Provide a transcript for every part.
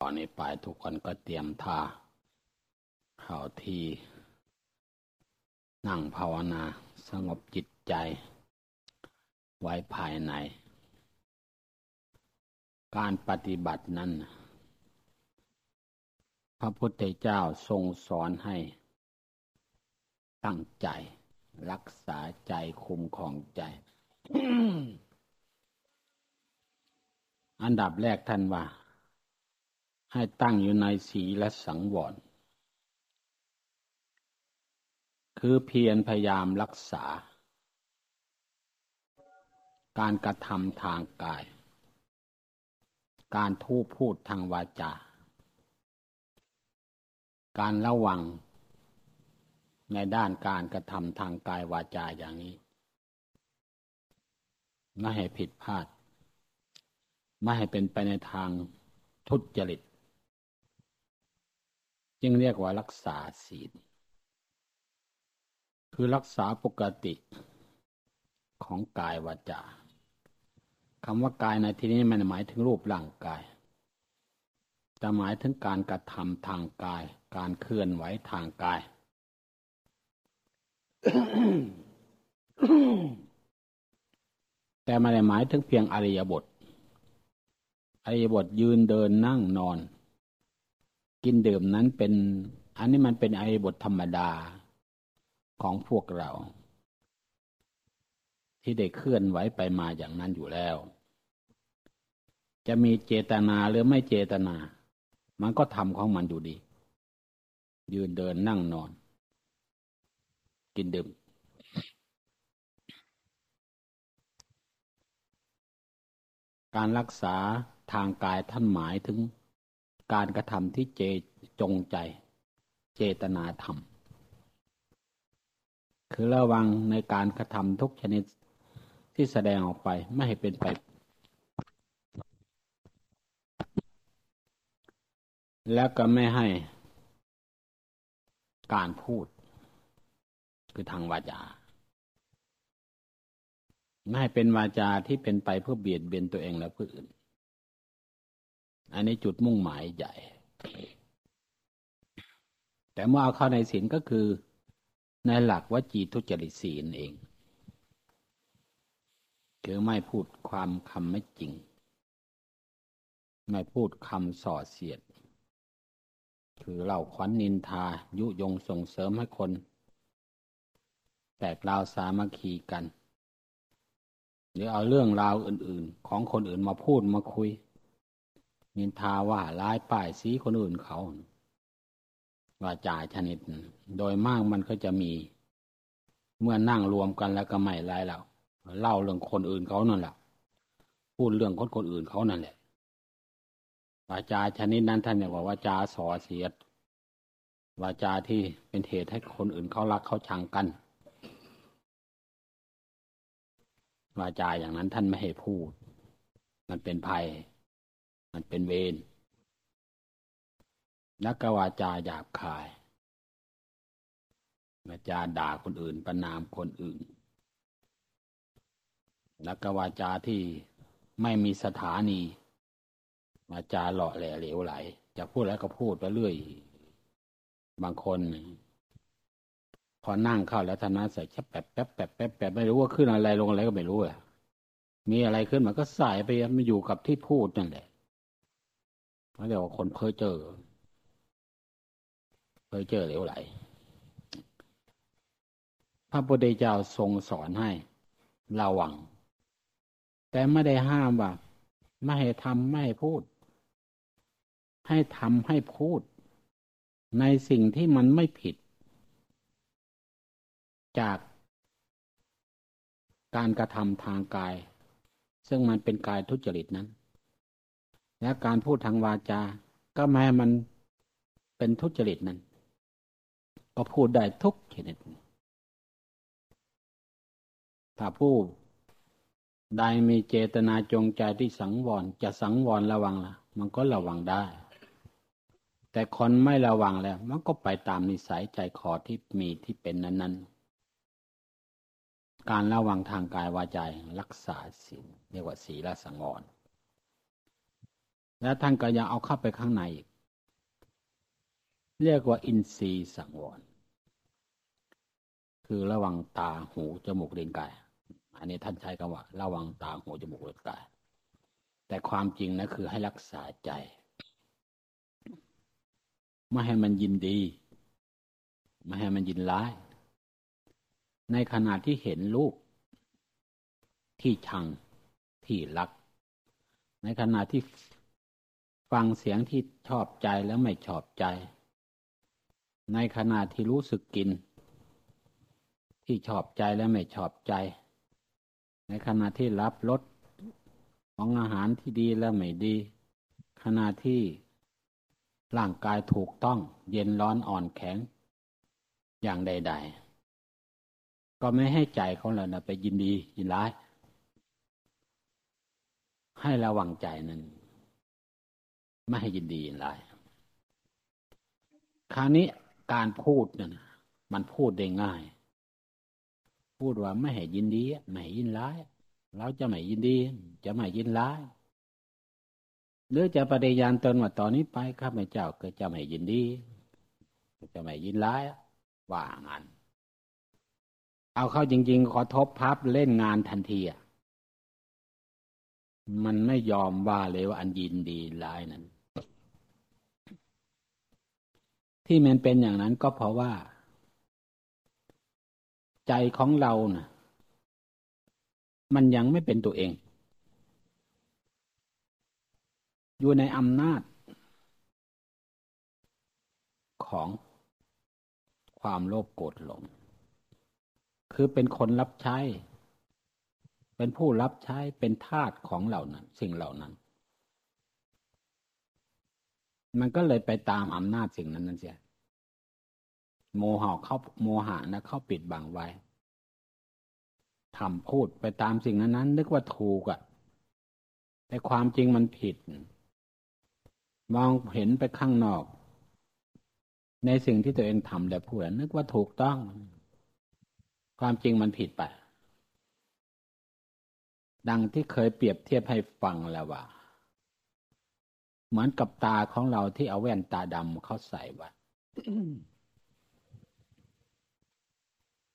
ตอนนี้ไปทุกคนก็เตรียมท่าเข้าที่ นั่งภาวนาสงบจิตใจ ไว้ภายใน การปฏิบัตินั้น พระพุทธเจ้าทรงสอนให้ ตั้งใจ รักษาใจคุมของใจ อันดับแรกท่านว่า ให้ตั้งอยู่ในศีและสังวร คือเพียรพยายามรักษา การกระทำทางกาย การทูพูดทางวาจา การระวังในด้านการกระทำทางกายวาจาอย่างนี้ไม่ให้ผิดพลาด ไม่ให้เป็นไปในทางทุจริต จึงเรียกว่ารักษาศีล คือรักษาปกติของกายวาจาคำว่ากายในที่นี้มันหมายถึงรูปร่างกาย จะหมายถึงการกระทำทางกาย การเคลื่อนไหวทางกาย แต่ไม่ได้หมายถึงเพียงอริยบท อริยบทยืนเดินนั่งนอน กินดื่มนั้นเป็น อันนี้มันเป็นไอบทธรรมดาของพวกเรา ที่ได้เคลื่อนไหวไปมาอย่างนั้นอยู่แล้ว จะมีเจตนาหรือไม่เจตนา มันก็ทำของมันอยู่ดี ยืนเดินนั่งนอน กินดื่มการรักษาทางกายท่านหมายถึง การกระทำที่เจจงใจ เจตนาธรรม คือระวังในการกระทำทุกชนิดที่แสดงออกไปไม่ให้เป็นไป แล้วก็ไม่ให้การพูด คือทางวาจา ไม่ให้เป็นวาจาที่เป็นไปเพื่อเบียดเบียนตัวเองและผู้อื่น อันนี้จุดมุ่งหมายใหญ่ แต่เมื่อเอาเข้าในศีลก็คือในหลักวจีทุจริตศีลเองคือไม่พูดความคำไม่จริง ไม่พูดคำส่อเสียด คือเล่าขวัญนนินทา ยุยงส่งเสริมให้คน แตกราวสามัคคีกัน หรือเอาเรื่องราวอื่น ๆ ของคนอื่นมาพูดมาคุย นินทาว่าร้ายป้ายสีคนอื่นเขาว่าจ่ายชนิด โดยมากมันก็จะมี เมื่อนั่งรวมกันแล้วก็ไม่ไรแล้วเล่าเรื่องคนอื่นเขานั่นแหละพูดเรื่องคนคนอื่นเขานั่นแหละวาจาชนิดนั้นท่านเรียกว่าวาจาสอเสียดวาจาที่เป็นเหตุให้คนอื่นเขารักเขาชังกันวาจาอย่างนั้นท่านไม่ให้พูด มันเป็นภัย มันเป็นเวรนักกวาจาหยาบคายวาจาด่าคนอื่น ประนามคนอื่น นักวาจาที่ไม่มีสถานีวาจาหล่อแหล่เหลวไหล จะพูดแล้วก็พูดไปเรื่อย บางคน พอนั่งเข้าแล้วทนาใส่แป๊บแป๊บแป๊บแป๊บแป๊บไม่รู้ว่าขึ้นอะไรลงอะไรก็ไม่รู้อะมีอะไรขึ้นมันก็ใส่ไปมันอยู่กับที่พูดนั่นแหละ เขาเรียกว่าคนเพ้อเจอเพ้อเจอเหลวไหล พระพุทธเจ้าทรงสอนให้ระวัง แต่ไม่ได้ห้ามว่า ไม่ให้ทำไม่ให้พูด ให้ทำให้พูด ในสิ่งที่มันไม่ผิด จากการกระทำทางกาย ซึ่งมันเป็นกายทุจริตนั้น และการพูดทางวาจา ก็แม้มันเป็นทุจริตนั้น ก็พูดได้ทุกชนิด ถ้าผู้ใดมีเจตนาจงใจที่สังวรจะสังวรระวังละมันก็ระวังได้ แต่คนไม่ระวังแล้ว มันก็ไปตามนิสัยใจคอที่มีที่เป็นนั้น ๆ การระวังทางกายวาจารักษาศีลเรียกว่าศีลสังวร แล้วท่านก็ยังเอาเข้าไปข้างในอีกเรียกว่าอินทรีย์สังวร คือระวังตาหูจมูกเลิ้นกาย อันนี้ท่านใช้คำว่า ระวังตาหูจมูกเลิ้นกาย แต่ความจริงนะคือให้รักษาใจ ไม่ให้มันยินดี ไม่ให้มันยินร้าย ในขณะที่เห็นรูปที่ชังที่รัก ในขณะที่ ฟังเสียงที่ชอบใจแล้วไม่ชอบใจ ในขณะที่รู้สึกกิน ที่ชอบใจและไม่ชอบใจ ในขณะที่รับรสของอาหารที่ดีและไม่ดี ขณะที่ร่างกายถูกต้องเย็นร้อนอ่อนแข็ง อย่างใด ๆ ก็ไม่ให้ใจของเรานะไปยินดียินร้าย ให้ระวังใจนั้น ไม่ให้ยินดียินร้ายคราวนี้การพูดเนี่ยมันพูดได้ง่าย พูดว่าไม่ให้ยินดี ไม่ให้ยินร้าย เราจะไม่ยินดี จะไม่ยินร้าย หรือจะปฏิญาณตนว่าตอนนี้ไปข้าพเจ้าก็จะไม่ยินดี จะไม่ยินร้าย ว่างั้นเอาเข้าจริง ๆ ขอทบพับเล่นงานทันทีอะมันไม่ยอมว่าเลยว่าอันยินดีร้ายนั้น ที่มันเป็นอย่างนั้นก็เพราะว่า ใจของเรานะ่ะ มันยังไม่เป็นตัวเอง อยู่ในอำนาจ ของความโลภโกรธหลง คือเป็นคนรับใช้ เป็นผู้รับใช้เป็นทาสของเหล่านั้น สิ่งเหล่านั้น มันก็เลยไปตามอำนาจสิ่งนั้นนั่นเสียโมหะเข้าโมหะนะเข้าปิดบังไว้ทำพูดไปตามสิ่งนั้นนั้นนึกว่าถูกอะ่ะ แต่ความจริงมันผิด มองเห็นไปข้างนอก ในสิ่งที่ตัวเองทำและพูดนึกว่าถูกต้อง ความจริงมันผิดไป ดังที่เคยเปรียบเทียบให้ฟังแล้วว่า เหมือนกับตาของเราที่เอาแว่นตาดำเขาใส่ไว้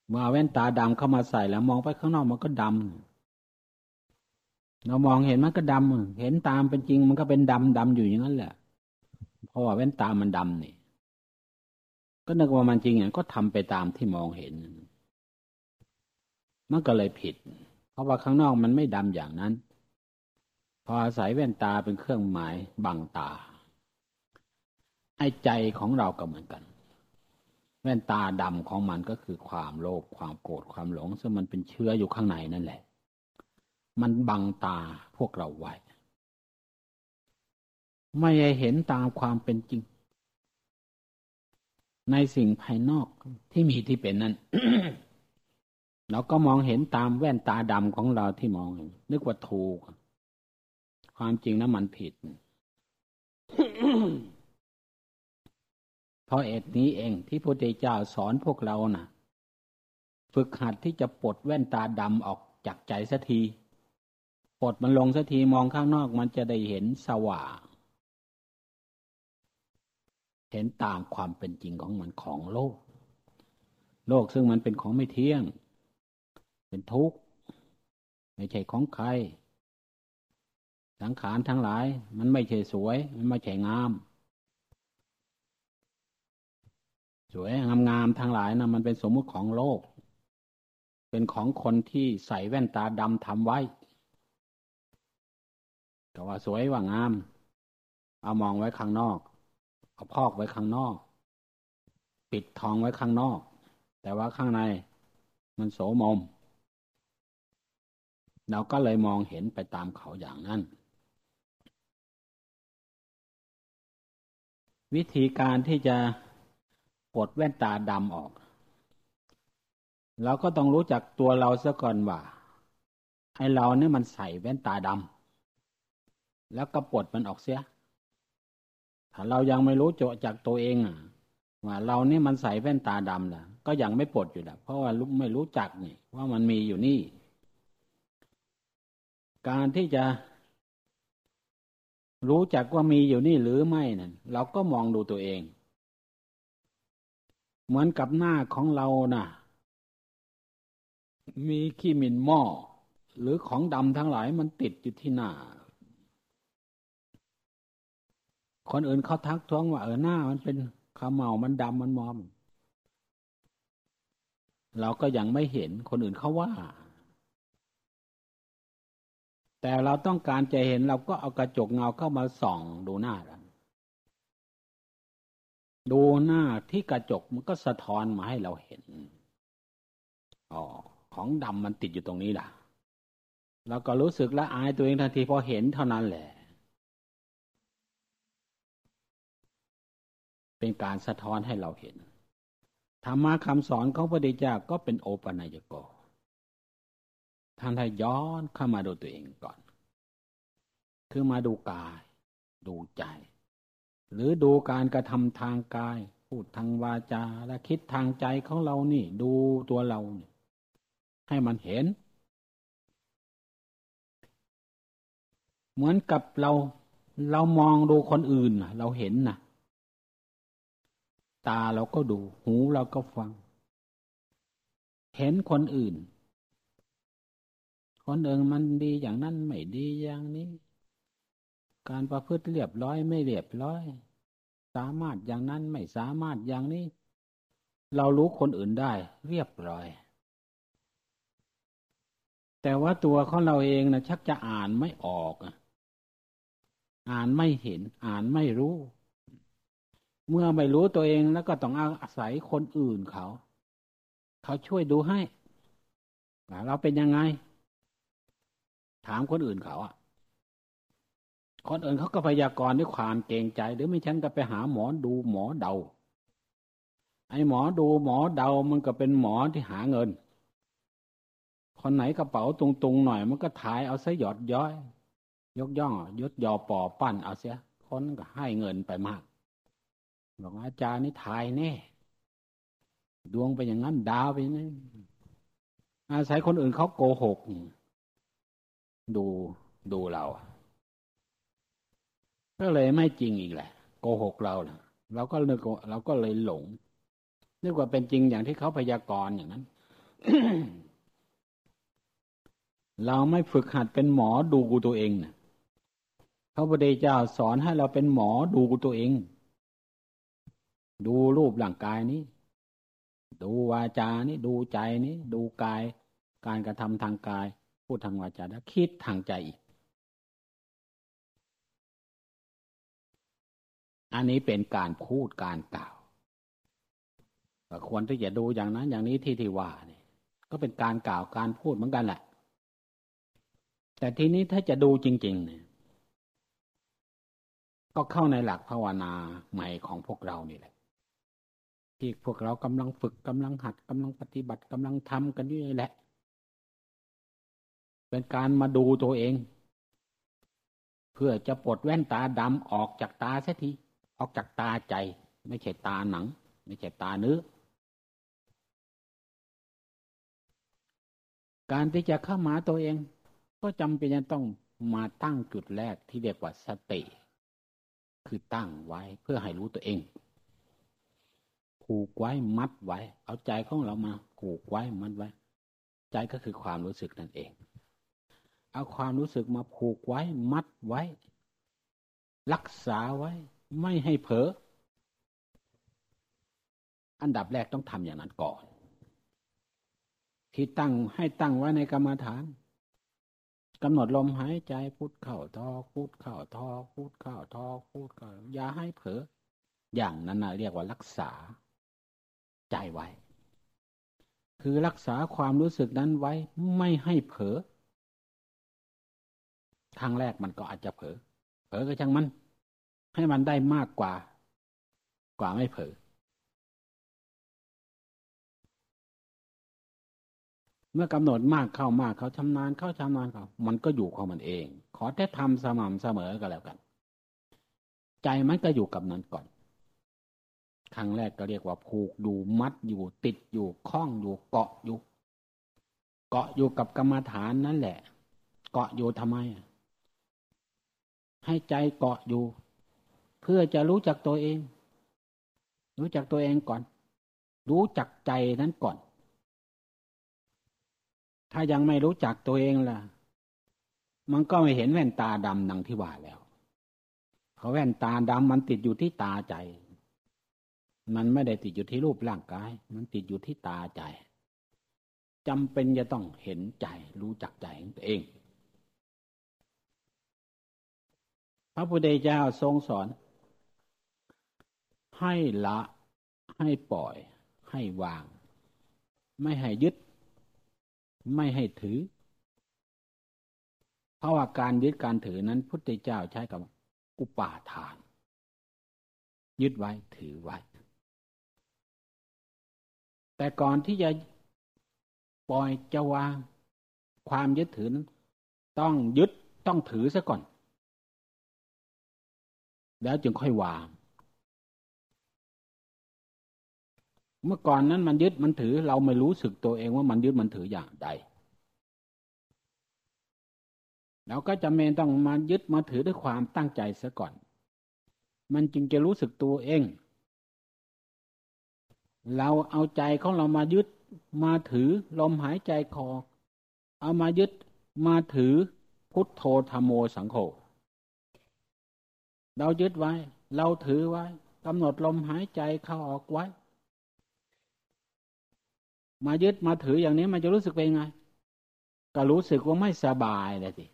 เมื่อเอาแว่นตาดำเข้ามาใส่แล้ว มองไปข้างนอกมันก็ดำเรามองเห็นมันก็ดำเห็นตามเป็นจริง มันก็เป็นดำดำอยู่อย่างนั้นแหละเพราะว่าแว่นตามันดำนี่ก็นึกว่ามันจริงอย่างก็ทำไปตามที่มองเห็นมันก็เลยผิด เพราะว่าข้างนอกมันไม่ดำอย่างนั้น พออาศัยแว่นตาเป็นเครื่องหมายบังตา ไอ้ใจของเราก็เหมือนกัน แว่นตาดำของมันก็คือความโลภความโกรธความหลง ซึ่งมันเป็นเชื้ออยู่ข้างในนั่นแหละ มันบังตาพวกเราไว้ ไม่ได้เห็นตามความเป็นจริง ในสิ่งภายนอกที่มีที่เป็นนั้นเราก็มองเห็นตามแว่นตาดำของเราที่มองนึกว่าถูก ความจริงนั้นมันผิด เพราะเอ็ดนี้เองที่พระพุทธเจ้าสอนพวกเรานะ่ะ ฝึกหัดที่จะปลดแว่นตาดำออกจากใจสักทีปลดมันลงสักทีมองข้างนอกมันจะได้เห็นสว่างเห็นตามความเป็นจริงของมันของโลก โลกซึ่งมันเป็นของไม่เที่ยง เป็นทุกข์ ไม่ใช่ของใคร สังขารทั้งหลาย มันไม่ใช่สวย มันไม่ใช่งาม สวยงามงามทั้งหลายนะมันเป็นสมมุติของโลก เป็นของคนที่ใส่แว่นตาดำทำไว้ก็ว่าสวยว่างาม เอามองไว้ข้างนอก เอาพอกไว้ข้างนอก ปิดทองไว้ข้างนอก แต่ว่าข้างในมันโสมมเราก็เลยมองเห็นไปตามเขาอย่างนั้น วิธีการที่จะปลดแว่นตาดำออก เราก็ต้องรู้จักตัวเราซะก่อนว่าไอเราเนี่ยมันใส่แว่นตาดำแล้วก็ปลดมันออกเสีย ถ้าเรายังไม่รู้โจจากตัวเองอะว่าเราเนี่ยมันใส่แว่นตาดำล่ะก็ยังไม่ปลดอยู่ละเพราะว่าไม่รู้จักนี่ว่ามันมีอยู่นี่ การที่จะ รู้จักว่ามีอยู่นี่หรือไม่นั่นเราก็มองดูตัวเอง เหมือนกับหน้าของเรานะ่ะ มีขี้มินหม้อหรือของดำทั้งหลายมันติดอยู่ที่หน้า คนอื่นเขาทักท้วงว่าเออหน้ามันเป็นขมเมามันดำมันมอม เราก็ยังไม่เห็นคนอื่นเขาว่า แต่เราต้องการจะเห็นเราก็เอากระจกเงาเข้ามาส่องดูหน้าเราดูหน้าที่กระจกมันก็สะท้อนมาให้เราเห็น อ๋อ ของดำมันติดอยู่ตรงนี้ล่ะเราก็รู้สึกละอายตัวเองทันทีพอเห็นเท่านั้นแหละ เป็นการสะท้อนให้เราเห็น ธรรมะคำสอนของพระพุทธเจ้าก็เป็นโอปัญญโก ท่านให้ย้อนเข้ามาดูตัวเองก่อน คือมาดูกาย ดูใจ หรือดูการกระทำทางกาย พูดทางวาจาและคิดทางใจของเรานี่ ดูตัวเรานี่ให้มันเห็น เหมือนกับเราเรามองดูคนอื่นเราเห็นนะตาเราก็ดู หูเราก็ฟัง เห็นคนอื่น คนอื่นมันดีอย่างนั้นไม่ดีอย่างนี้ การประพฤติเรียบร้อยไม่เรียบร้อย สามารถอย่างนั้นไม่สามารถอย่างนี้ เรารู้คนอื่นได้เรียบร้อย แต่ว่าตัวของเราเองนะชักจะอ่านไม่ออก อ่านไม่เห็น อ่านไม่รู้ เมื่อไม่รู้ตัวเองแล้วก็ต้องอาศัยคนอื่นเขา เขาช่วยดูให้เราเป็นยังไง ถามคนอื่นเขาอะคนอื่นเขาก็พยากรณ์ด้วยความเกรงใจ หรือไม่ฉันก็ไปหาหมอดูหมอเดา ไอ้หมอดูหมอเดามันก็เป็นหมอที่หาเงิน คนไหนกระเป๋าตรงๆหน่อย มันก็ถ่ายเอาซะหยอดย้อย ยกย่องยศยอปอปั้นเอาเสีย คนก็ให้เงินไปมากบอกอาจารย์นี่ถ่ายแน่ดวงไปอย่างนั้นดาวไปอย่างนั้อาศัยคนอื่นเขาโกหก ดูดูเรา ก็เลยไม่จริงอีกแหละ โกหกเราเราก็เลยเราก็เลยหลงนึกว่าเป็นจริงอย่างที่เขาพยากรณ์อย่างนั้น เราไม่ฝึกหัดเป็นหมอดูตัวเองนะพระพุทธเจ้าสอนให้เราเป็นหมอดูตัวเอง ดูรูปร่างกายนี้ ดูวาจานี้ ดูใจนี้ ดูกาย การกระทำทางกาย ดทางวาจาแล้วคิดทางใจอีก อันนี้เป็นการพูดการกล่าวควรที่จะดูอย่างนั้น อย่างนี้ที่ที่ว่าเนี่ยก็เป็นการกล่าวการพูดเหมือนกันแหละ แต่ทีนี้ถ้าจะดูจริง ๆ เนี่ย ก็เข้าในหลักภาวนาใหม่ของพวกเรานี่แหละ ที่พวกเรากำลังฝึกกำลังหัดกำลังปฏิบัติกำลังทำกันอยู่นี่แหละ เป็นการมาดูตัวเอง เพื่อจะปลดแว่นตาดำออกจากตาเสียทีออกจากตาใจ ไม่ใช่ตาหนัง ไม่ใช่ตาเนื้อ การที่จะเข้ามาตัวเอง ก็จำเป็นจะต้องมาตั้งจุดแรกที่เรียกว่าสติ คือตั้งไว้เพื่อให้รู้ตัวเองผูกไว้มัดไว้ เอาใจของเรามาผูกไว้มัดไว้ ใจก็คือความรู้สึกนั่นเอง เอาความรู้สึกมาผูกไว้ มัดไว้ รักษาไว้ ไม่ให้เผลออันดับแรกต้องทำอย่างนั้นก่อน ที่ตั้งให้ตั้งไว้ในกรรมฐานกำหนดลมหายใจพุทเข้าทอพุทเข้าทอพุทเข้าทอพุทเข้าอย่าให้เผลออย่างนั้นนะเรียกว่ารักษา ใจไว้ คือรักษาความรู้สึกนั้นไว้ไม่ให้เผลอ ครั้งแรกมันก็อาจจะเผลอ เผลอก็ช่างมัน ให้มันได้มากกว่า กว่าไม่เผลอ เมื่อกำหนดมากเข้ามากเขาชำนาญเข้าชำนาญเขามันก็อยู่ของมันเอง ขอแต่ทำสม่ำเสมอก็แล้วกัน ใจมันก็อยู่กับนั้นก่อนครั้งแรกก็เรียกว่าผูกอยู่มัดอยู่ติดอยู่คล้องอยู่เกาะอยู่ เกาะอยู่กับกรรมฐานนั่นแหละ เกาะอยู่ทำไม ให้ใจเกาะอยู่ เพื่อจะรู้จักตัวเอง รู้จักตัวเองก่อน รู้จักใจนั้นก่อน ถ้ายังไม่รู้จักตัวเองล่ะ มันก็ไม่เห็นแว่นตาดำดังที่ว่าแล้วเพราะแว่นตาดำมันติดอยู่ที่ตาใจ มันไม่ได้ติดอยู่ที่รูปร่างกาย มันติดอยู่ที่ตาใจจำเป็นจะต้องเห็นใจรู้จักใจของตัวเอง พระพุทธเจ้าทรงสอน ให้ละให้ปล่อย ให้วาง ไม่ให้ยึด ไม่ให้ถือ เพราะว่าการยึดการถือนั้น พุทธเจ้าใช้กับอุปาทาน ยึดไว้ถือไว้ แต่ก่อนที่จะปล่อยจะวาง ความยึดถือนั้นต้องยึดต้องถือซะก่อน แล้วจึงค่อยวาง เมื่อก่อนนั้นมันยึดมันถือ เราไม่รู้สึกตัวเองว่ามันยึดมันถืออย่างใดเราก็จะเมนต้องมายึดมาถือด้วยความตั้งใจซะก่อน มันจึงจะรู้สึกตัวเอง เราเอาใจของเรามายึดมาถือลมหายใจคอ เอามายึดมาถือพุทโธธรรมโมสังโฆ เรายึดไว้ เราถือไว้กำหนดลมหายใจเข้าออกไว้ มายึดมาถืออย่างนี้มันจะรู้สึกเป็นไง ก็รู้สึกว่าไม่สบายเลยสิ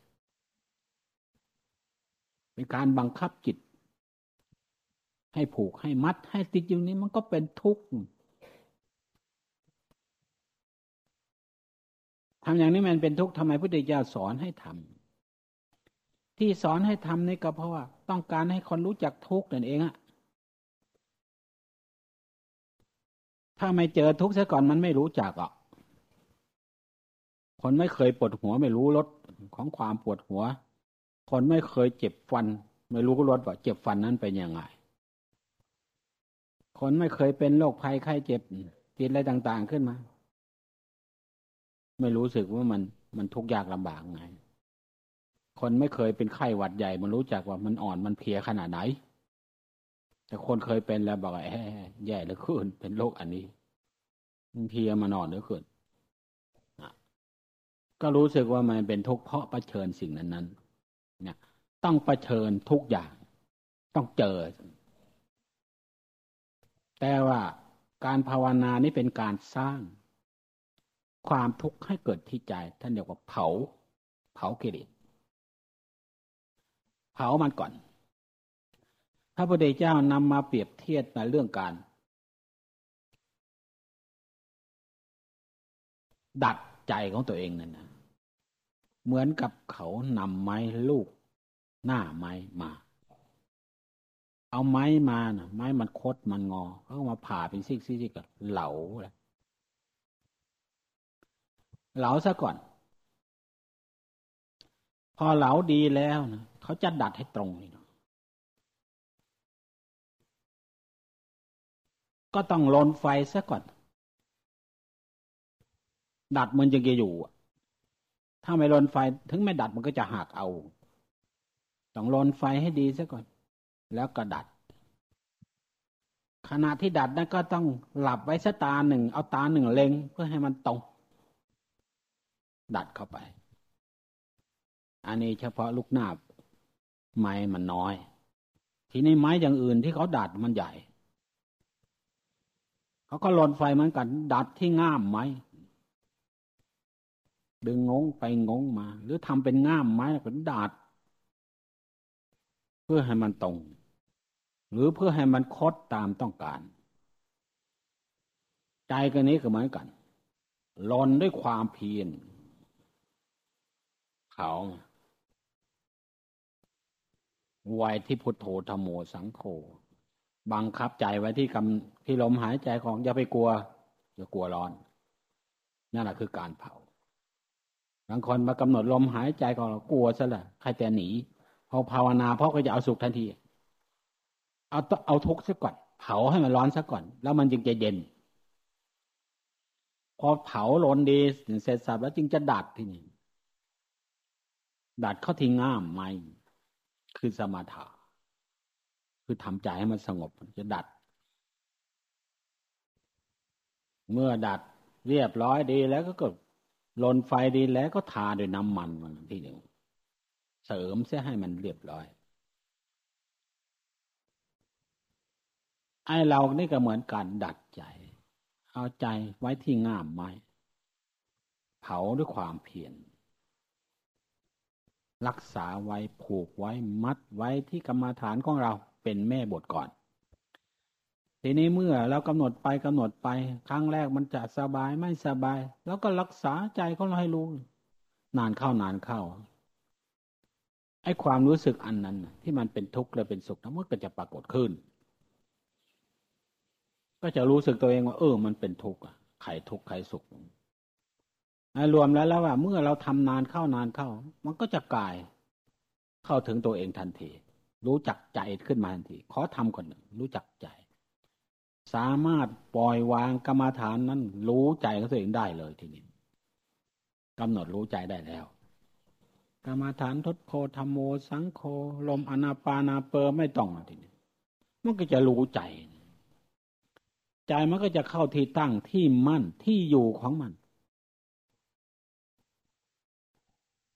เป็นการบังคับจิต ให้ผูกให้มัดให้ติดอยู่นี้มันก็เป็นทุกข์ทำอย่างนี้มันเป็นทุกข์ทำไมพุทธเจ้าสอนให้ทำที่สอนให้ทำนี่ก็เพราะว่า ต้องการให้คนรู้จักทุกข์นั่นเองอะถ้าไม่เจอทุกข์ซะก่อนมันไม่รู้จักอะคนไม่เคยปวดหัวไม่รู้รสของความปวดหัว คนไม่เคยเจ็บฟัน ไม่รู้รสว่าเจ็บฟันนั้นเป็นยังไง คนไม่เคยเป็นโรคภัยไข้เจ็บติดอะไรต่าง ๆขึ้นมา ไม่รู้สึกว่ามันมันทุกข์ยากลำบากไง คนไม่เคยเป็นไข้หวัดใหญ่ มันรู้จักว่ามันอ่อนมันเพียขนาดไหน แต่คนเคยเป็นแล้วบอกว่าแย่เหลือเกินเป็นโรคอันนี้มันเพียมานอนเหลือเกินก็รู้สึกว่ามันเป็นทุกข์เพราะประเชิญสิ่งนั้นนั้นเนี่ยต้องประเชิญทุกอย่าง ต้องเจอ แต่ว่าการภาวนานี่เป็นการสร้าง ความทุกข์ให้เกิดที่ใจ ท่านเรียกว่าเผา เผากิเลส เผามันก่อน พระพุทธเจ้านำมาเปรียบเทียบในเรื่องการ ดัดใจของตัวเองนั่นนะเหมือนกับเขานำไม้ลูกหน้าไม้มา เอาไม้มานะไม้มันคดมันงอเขามาผ่าเป็นซิกๆกับเหลาเลยเหลาซะก่อน พอเหลาดีแล้วนะ เขาจะดัดให้ตรงนี่นะก็ต้องลนไฟซะก่อน ดัดมันยังจะอยู่ ถ้าไม่ลนไฟถึงไม่ดัดมันก็จะหักเอา ต้องลนไฟให้ดีซะก่อน แล้วก็ดัด ขณะที่ดัดนั้นก็ต้องหลับไว้สตาหนึ่ง เอาตาหนึ่งเล็งเพื่อให้มันตรง ดัดเข้าไป อันนี้เฉพาะลูกหน้า ไม้มันน้อย ทีนี้ไม้อย่างอื่นที่เขาดัดมันใหญ่ เขาก็ลนไฟเหมือนกัน ดัดที่ง่ามไม้ดึงงงไปงงมา หรือทำเป็นง่ามไม้แล้วก็ดัด เพื่อให้มันตรง หรือเพื่อให้มันคดตามต้องการ ใจกันนี้ก็เหมือนกันลนด้วยความเพียรเขา ไว้ที่พุทโธธรรมโมสังโฆบังคับใจไว้ที่กำที่ลมหายใจของอย่าไปกลัวอย่ากลัวร้อน นั่นแหละคือการเผาบางคนมากำหนดลมหายใจของเรากลัวซะละใครแต่หนีพอภาวนาเพราะก็จะเอาสุขทันที เอาเอาทุกข์ซะก่อน เผาให้มันร้อนซะก่อน แล้วมันจึงจะเย็น พอเผาร้อนดีเสร็จสับแล้วจึงจะดัดที่นี่ดัดเข้าที่ง่ามไม้ คือสมาธิคือทำใจให้มันสงบจะดัด เมื่อดัดเรียบร้อยดีแล้วก็กดลนไฟดีแล้วก็ทาด้วยน้ำมันมันที่หนึ่งเสริมเสียให้มันเรียบร้อย ไอ้เรานี่ก็เหมือนการดัดใจ เอาใจไว้ที่ง่ามไม้ เผาด้วยความเพียร รักษาไว้ผูกไว้มัดไว้ที่กรรมาฐานของเราเป็นแม่บทก่อน ทีนี้เมื่อเรากำหนดไปกำหนดไป ครั้งแรกมันจะสบายไม่สบาย แล้วก็รักษาใจของเราให้รู้ นานเข้านานเข้าไอ้ความรู้สึกอันนั้น ที่มันเป็นทุกข์และเป็นสุขทั้งหมดก็จะปรากฏขึ้น ก็จะรู้สึกตัวเองว่า เออ มันเป็นทุกข์ใครทุกข์ใครสุข รวมแล้วแล้วว่า เมื่อเราทำนานเข้านานเข้า มันก็จะกลายเข้าถึงตัวเองทันที รู้จักใจขึ้นมาทันที ขอทำก่อนหนึ่งรู้จักใจ สามารถปล่อยวางกรรมฐานนั้น รู้ใจของตัวเองได้เลยทีนี้กำหนดรู้ใจได้แล้วกรรมฐานทศโพธรรมโมสังโฆลมอนาปานาเปอร์ไม่ต้องทีนี้มันก็จะรู้ใจ ใจมันก็จะเข้าที่ตั้งที่มั่นที่อยู่ของมัน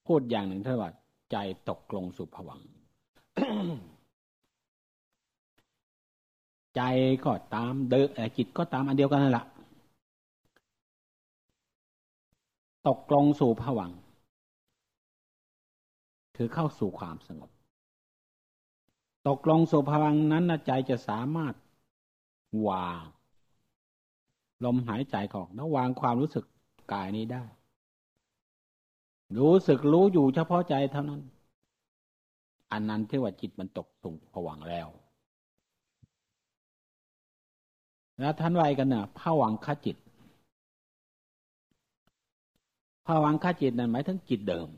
พูดอย่างหนึ่งเท่าว่าใจตกลงสู่ผวัง ใจก็ตามเดินจิตก็ตามอันเดียวกันนั่นแหละตกลงสู่ผวัง คือเข้าสู่ความสงบ ตกลงสู่พลังนั้นใจจะสามารถวาง ลมหายใจของแล้ววางความรู้สึกกายนี้ได้ รู้สึกรู้อยู่เฉพาะใจเท่านั้น อันนั้นที่ว่าจิตมันตกตรงผวังแล้ว แล้วท่านไว้กันเนี่ยผวังคจิตผวังคจิตนั่นหมายถึงจิตเดิม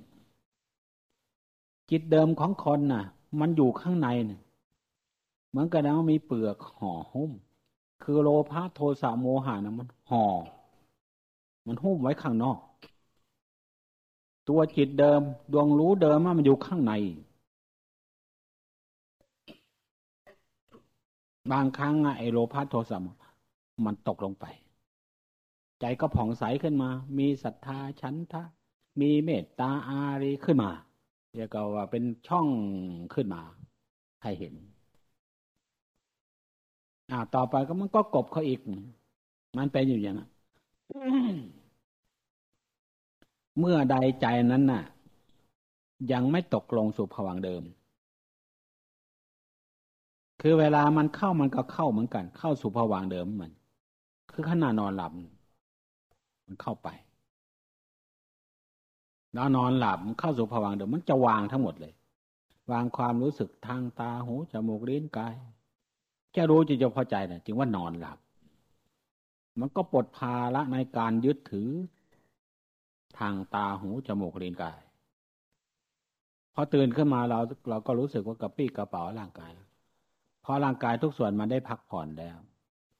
จิตเดิมของคนน่ะ มันอยู่ข้างในเนี่ยเหมือนกับว่ามีเปลือกห่อหุ้ม คือโลภะโทสะโมหะนะมันห่อ มันหุ้มไว้ข้างนอก ตัวจิตเดิม ดวงรู้เดิมมันอยู่ข้างใน บางครั้งไอโลภะโทสะมันตกลงไป ใจก็ผ่องใสขึ้นมา มีศรัทธาชันทะ มีเมตตาอารีขึ้นมาเรียกว่าเป็นช่องขึ้นมา ให้เห็น อ่า ต่อไปก็มันก็กบเขาอีก มันเป็นอยู่อย่างนั้น เมื่อใดใจนั้นน่ะ ยังไม่ตกลงสู่ผวังเดิม คือเวลามันเข้ามันก็เข้าเหมือนกัน เข้าสู่ผวังเดิมมัน คือขณะนอนหลับ มันเข้าไป แล้วนอนหลับเข้าสู่ผวังเดี๋ยวมันจะวางทั้งหมดเลย วางความรู้สึกทางตาหูจมูกลิ้นกายแค่รู้จะจะพอใจนะจึงว่านอนหลับ มันก็ปลดภาระในการยึดถือ ทางตาหูจมูกลิ้นกาย พอตื่นขึ้นมาเราเราก็รู้สึกว่ากระปี้กระเป๋าร่างกายพอร่างกายทุกส่วนมันได้พักผ่อนแล้ว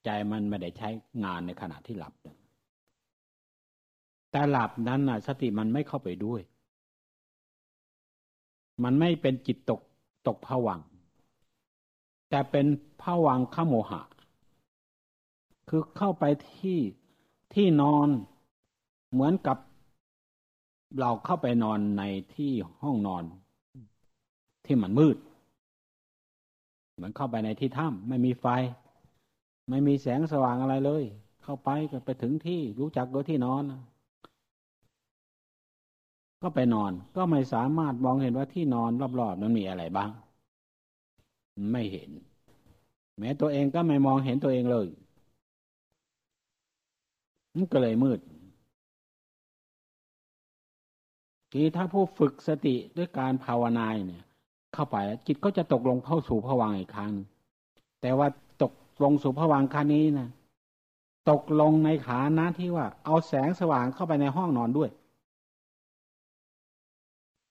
ใจมันไม่ได้ใช้งานในขณะที่หลับ แต่หลับนั้นน่ะสติมันไม่เข้าไปด้วย มันไม่เป็นจิตตกตกผวังแต่เป็นผวังขโมหะ คือเข้าไปที่ที่นอนเหมือนกับ เราเข้าไปนอนในที่ห้องนอน ที่มันมืด เหมือนเข้าไปในที่ถ้ำไม่มีไฟ ไม่มีแสงสว่างอะไรเลย เข้าไปก็ไปถึงที่รู้จักโดยที่นอน ก็ไปนอน ก็ไม่สามารถมองเห็นว่าที่นอนรอบๆนั้นมีอะไรบ้าง ไม่เห็น แม้ตัวเองก็ไม่มองเห็นตัวเองเลยมันก็เลยมืด ทีถ้าผู้ฝึกสติด้วยการภาวนาเนี่ย เข้าไปจิตก็จะตกลงเข้าสู่ผวังอีกครั้ง แต่ว่าตกลงสู่ผวังครั้งนี้นะตกลงในขานะที่ว่า เอาแสงสว่างเข้าไปในห้องนอนด้วย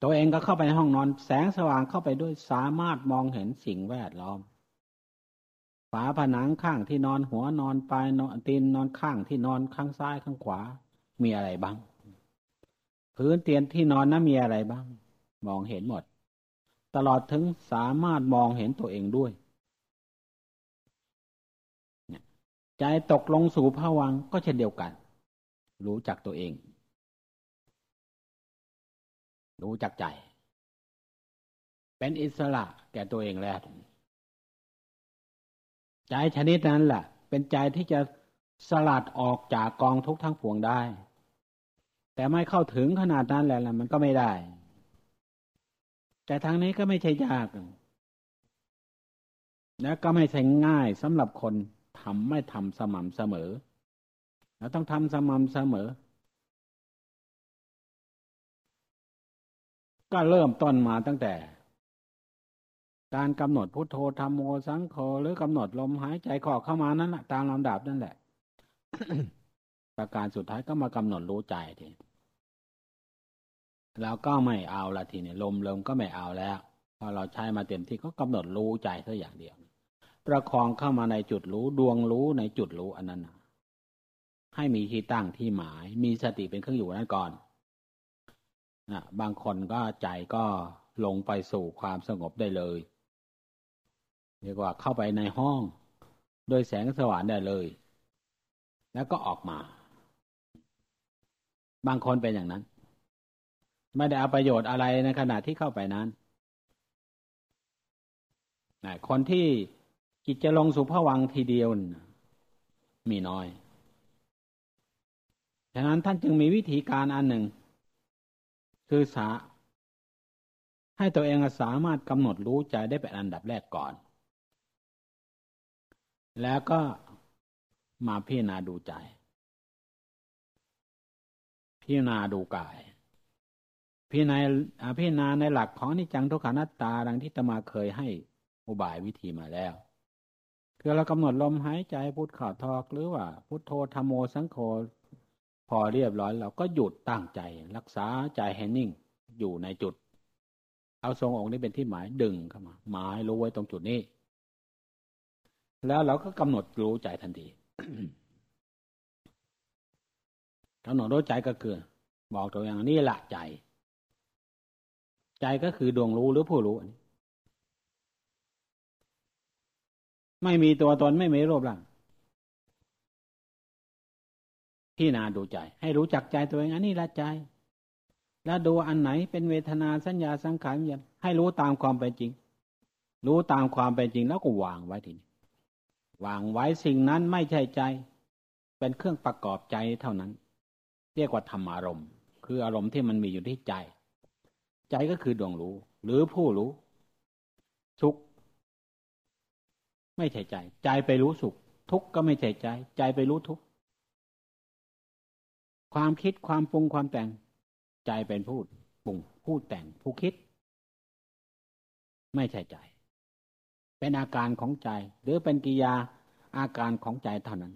ตัวเองก็เข้าไปในห้องนอน แสงสว่างเข้าไปด้วยสามารถมองเห็นสิ่งแวดล้อมฝาผนังข้างที่นอนหัวนอนปลายนอนตีนนอนข้างที่นอนข้างซ้ายข้างขวา มีอะไรบ้าง พื้นเตียงที่นอนนั้นมีอะไรบ้าง มองเห็นหมด ตลอดถึงสามารถมองเห็นตัวเองด้วย ใจตกลงสู่ภวังก็เช่นเดียวกัน รู้จักตัวเอง รู้จักใจ เป็นอิสระแก่ตัวเองแล้วใจชนิดนั้นแหละเป็นใจที่จะสลัดออกจากกองทุกทั้งปวงได้ แต่ไม่เข้าถึงขนาดนั้นแหละมันก็ไม่ได้ แต่ทางนี้ก็ไม่ใช่ยาก และก็ไม่ใช่ง่ายสำหรับคนทำไม่ทำสม่ำเสมอแล้วต้องทำสม่ำเสมอ ก็เริ่มต้นมาตั้งแต่ การกำหนดพุทโธธรรมโมสังโฆหรือกำหนดลมหายใจขอเข้ามานั้นตามลำดับนั่นแหละประการสุดท้ายก็มากำหนดรู้ใจที แล้วก็ไม่เอาละทีนี้ลมลมก็ไม่เอาแล้ว พอเราใช้มาเต็มที่ก็กำหนดรู้ใจแค่อย่างเดียว ประคองเข้ามาในจุดรู้ดวงรู้ในจุดรู้อันนั้นให้มีที่ตั้งที่หมาย มีสติเป็นเครื่องอยู่นั้นก่อนนะบางคนก็ใจก็ลงไปสู่ความสงบได้เลยเรียกว่าเข้าไปในห้องโดยแสงสว่างได้เลย แล้วก็ออกมา บางคนเป็นอย่างนั้น ไม่ได้เอาประโยชน์อะไรในขณะที่เข้าไปนั้นคนที่จิตจะลงสู่ผวังทีเดียวมีน้อย ฉะนั้นท่านจึงมีวิธีการอันหนึ่ง คือสาให้ตัวเองสามารถกำหนดรู้ใจได้เป็นอันดับแรกก่อน แล้วก็มาพิจารณาดูใจ พิจารณาดูกาย พิจารณาพิจารณาในหลักของนิจังทุกขานัตตาดังที่ตมาเคยให้อุบายวิธีมาแล้ว คือเรากำหนดลมหายใจพุทธขาทอกหรือว่า พุทโธธรรมโมสังโฆพอเรียบร้อยเราก็หยุดตั้งใจ รักษาใจให้นิ่งอยู่ในจุด เอาทรงองค์นี้เป็นที่หมายดึงเข้ามา หมายรู้ไว้ตรงจุดนี้ แล้วเราก็กำหนดรู้ใจทันทีกำหนดรู้ใจก็คือ บอกตัวอย่างนี้ละใจ ใจก็คือดวงรู้หรือผู้รู้อันนี้ไม่มีตัวตนไม่มีรูปร่างพี่นาดูใจ ให้รู้จักใจตัวเองอันนี้ละใจ แล้วดูอันไหนเป็นเวทนาสัญญาสังขารวิญญาณให้รู้ตามความเป็นจริง รู้ตามความเป็นจริงแล้วก็วางไว้ทีนี้วางไว้สิ่งนั้นไม่ใช่ใจ เป็นเครื่องประกอบใจเท่านั้น เรียกว่าธรรมอารมณ์ คืออารมณ์ที่มันมีอยู่ที่ใจ ใจก็คือดวงรู้ หรือผู้รู้ ทุกไม่ใช่ใจ ใจไปรู้สุข ทุกก็ไม่ใช่ใจ ใจไปรู้ทุกความคิดความปรุงความแต่ง ใจเป็นพูดปรุงพูดแต่งผู้คิด ไม่ใช่ใจ เป็นอาการของใจ หรือเป็นกิยาอาการของใจเท่านั้น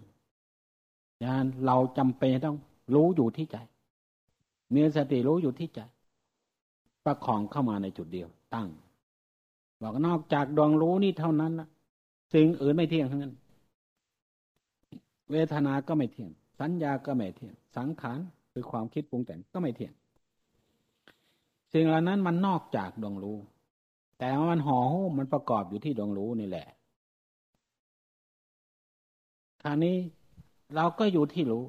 ดังนั้นเราจำเป็นต้องรู้อยู่ที่ใจมีสติรู้อยู่ที่ใจ ประคองเข้ามาในจุดเดียว ตั้ง บอกนอกจากดวงรู้นี่เท่านั้นนะสิ่งอื่นไม่เที่ยงทั้งนั้น เวทนาก็ไม่เที่ยง สัญญาก็ไม่เที่ยง สังขารคือความคิดปรุงแต่งก็ไม่เที่ยง สิ่งเหล่านั้นมันนอกจากดวงรู้ แต่มันห่อหุ้มมันประกอบอยู่ที่ดวงรู้นี่แหละคราวนี้เราก็อยู่ที่รู้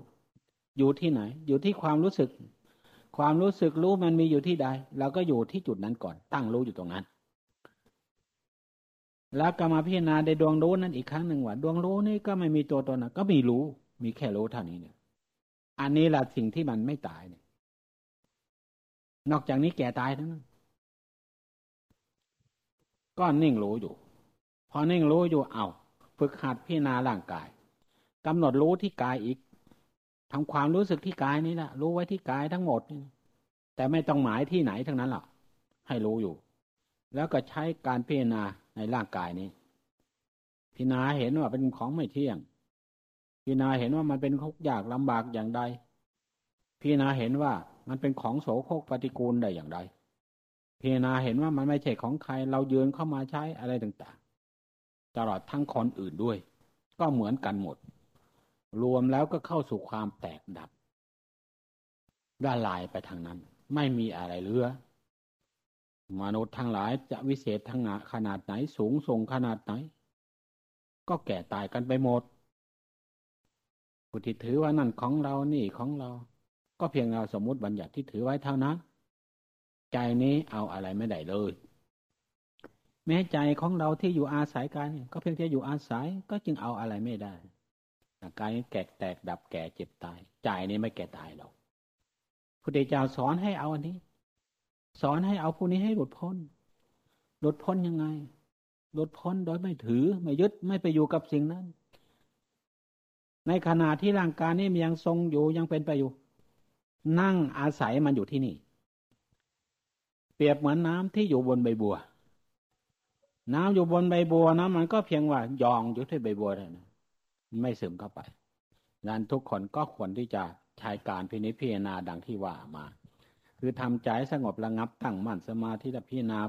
อยู่ที่ไหน อยู่ที่ความรู้สึก ความรู้สึกรู้มันมีอยู่ที่ใดเราก็อยู่ที่จุดนั้นก่อน ตั้งรู้อยู่ตรงนั้น แล้วก็มาพิจารณาในดวงรู้นั้นอีกครั้งหนึ่งว่าดวงรู้นี่ก็ไม่มีตัวตนนะก็มีรู้ มีแค่รู้เท่านี้เนี่ย อันนี้แหละสิ่งที่มันไม่ตายเนี่ย นอกจากนี้แก่ตายทั้งนั้นก็นิ่งรู้อยู่ พอนิ่งรู้อยู่เอาฝึกหัดพิจารณาร่างกายกำหนดรู้ที่กายอีก ทำความรู้สึกที่กายนี่แหละรู้ไว้ที่กายทั้งหมด แต่ไม่ต้องหมายที่ไหนทั้งนั้นหรอกให้รู้อยู่ แล้วก็ใช้การพิจารณาในร่างกายนี้ พินาเห็นว่าเป็นของไม่เที่ยง พินาเห็นว่ามันเป็นทุกข์ยากลำบากอย่างใด พินาเห็นว่ามันเป็นของโสโครกปฏิกูลได้อย่างใดพินาเห็นว่ามันไม่ใช่ของใคร เรายืนเข้ามาใช้อะไรต่างๆ ตลอดทั้งคนอื่นด้วย ก็เหมือนกันหมด รวมแล้วก็เข้าสู่ความแตกดับละลายไปทางนั้น ไม่มีอะไรเหลือ มนุษย์ทั้งหลายจะวิเศษทั้งหนาขนาดไหนสูงส่งขนาดไหน ก็แก่ตายกันไปหมดผู้ที่ถือว่านั่นของเรานี่ของเรา ก็เพียงเราสมมติบัญญัติที่ถือไว้เท่านั้น ใจนี้เอาอะไรไม่ได้เลย แม้ใจของเราที่อยู่อาศัยกันก็เพียงแค่อยู่อาศัยก็จึงเอาอะไรไม่ได้ กายแกแตกดับแก่เจ็บตายใจนี้ไม่แก่ตายหรอกพุทธเจ้าสอนให้เอาอันนี้ สอนให้เอาผู้นี้ให้หลุดพ้น หลุดพ้นยังไง หลุดพ้นโดยไม่ถือ ไม่ยึดไม่ไปอยู่กับสิ่งนั้น ในขณะที่ร่างกายนี้มันยังทรงอยู่ยังเป็นไปอยู่ นั่งอาศัยมันอยู่ที่นี่ เปรียบเหมือนน้ำที่อยู่บนใบบัว น้ำอยู่บนใบบัวนะมันก็เพียงว่า ยองอยู่ที่ใบบัวเท่านั้น ไม่ซึมเข้าไปนั้นทุกคนก็ควรที่จะใช้การพินิจพิจารณาดังที่ว่ามา คือทำใจสงบระงับตั้งมั่นสมาธิและพิจารณา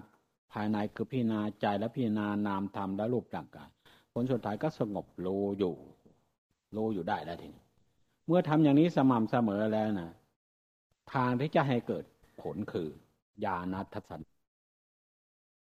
ภายในคือพิจารณาใจและพิจารณานามธรรมและรูปร่างกายผลสุดท้ายก็สงบรู้อยู่รู้อยู่ได้แล้วทีนี้เมื่อทำอย่างนี้สม่ำเสมอแล้วนะทางที่จะให้เกิดผลคือญาณทัศน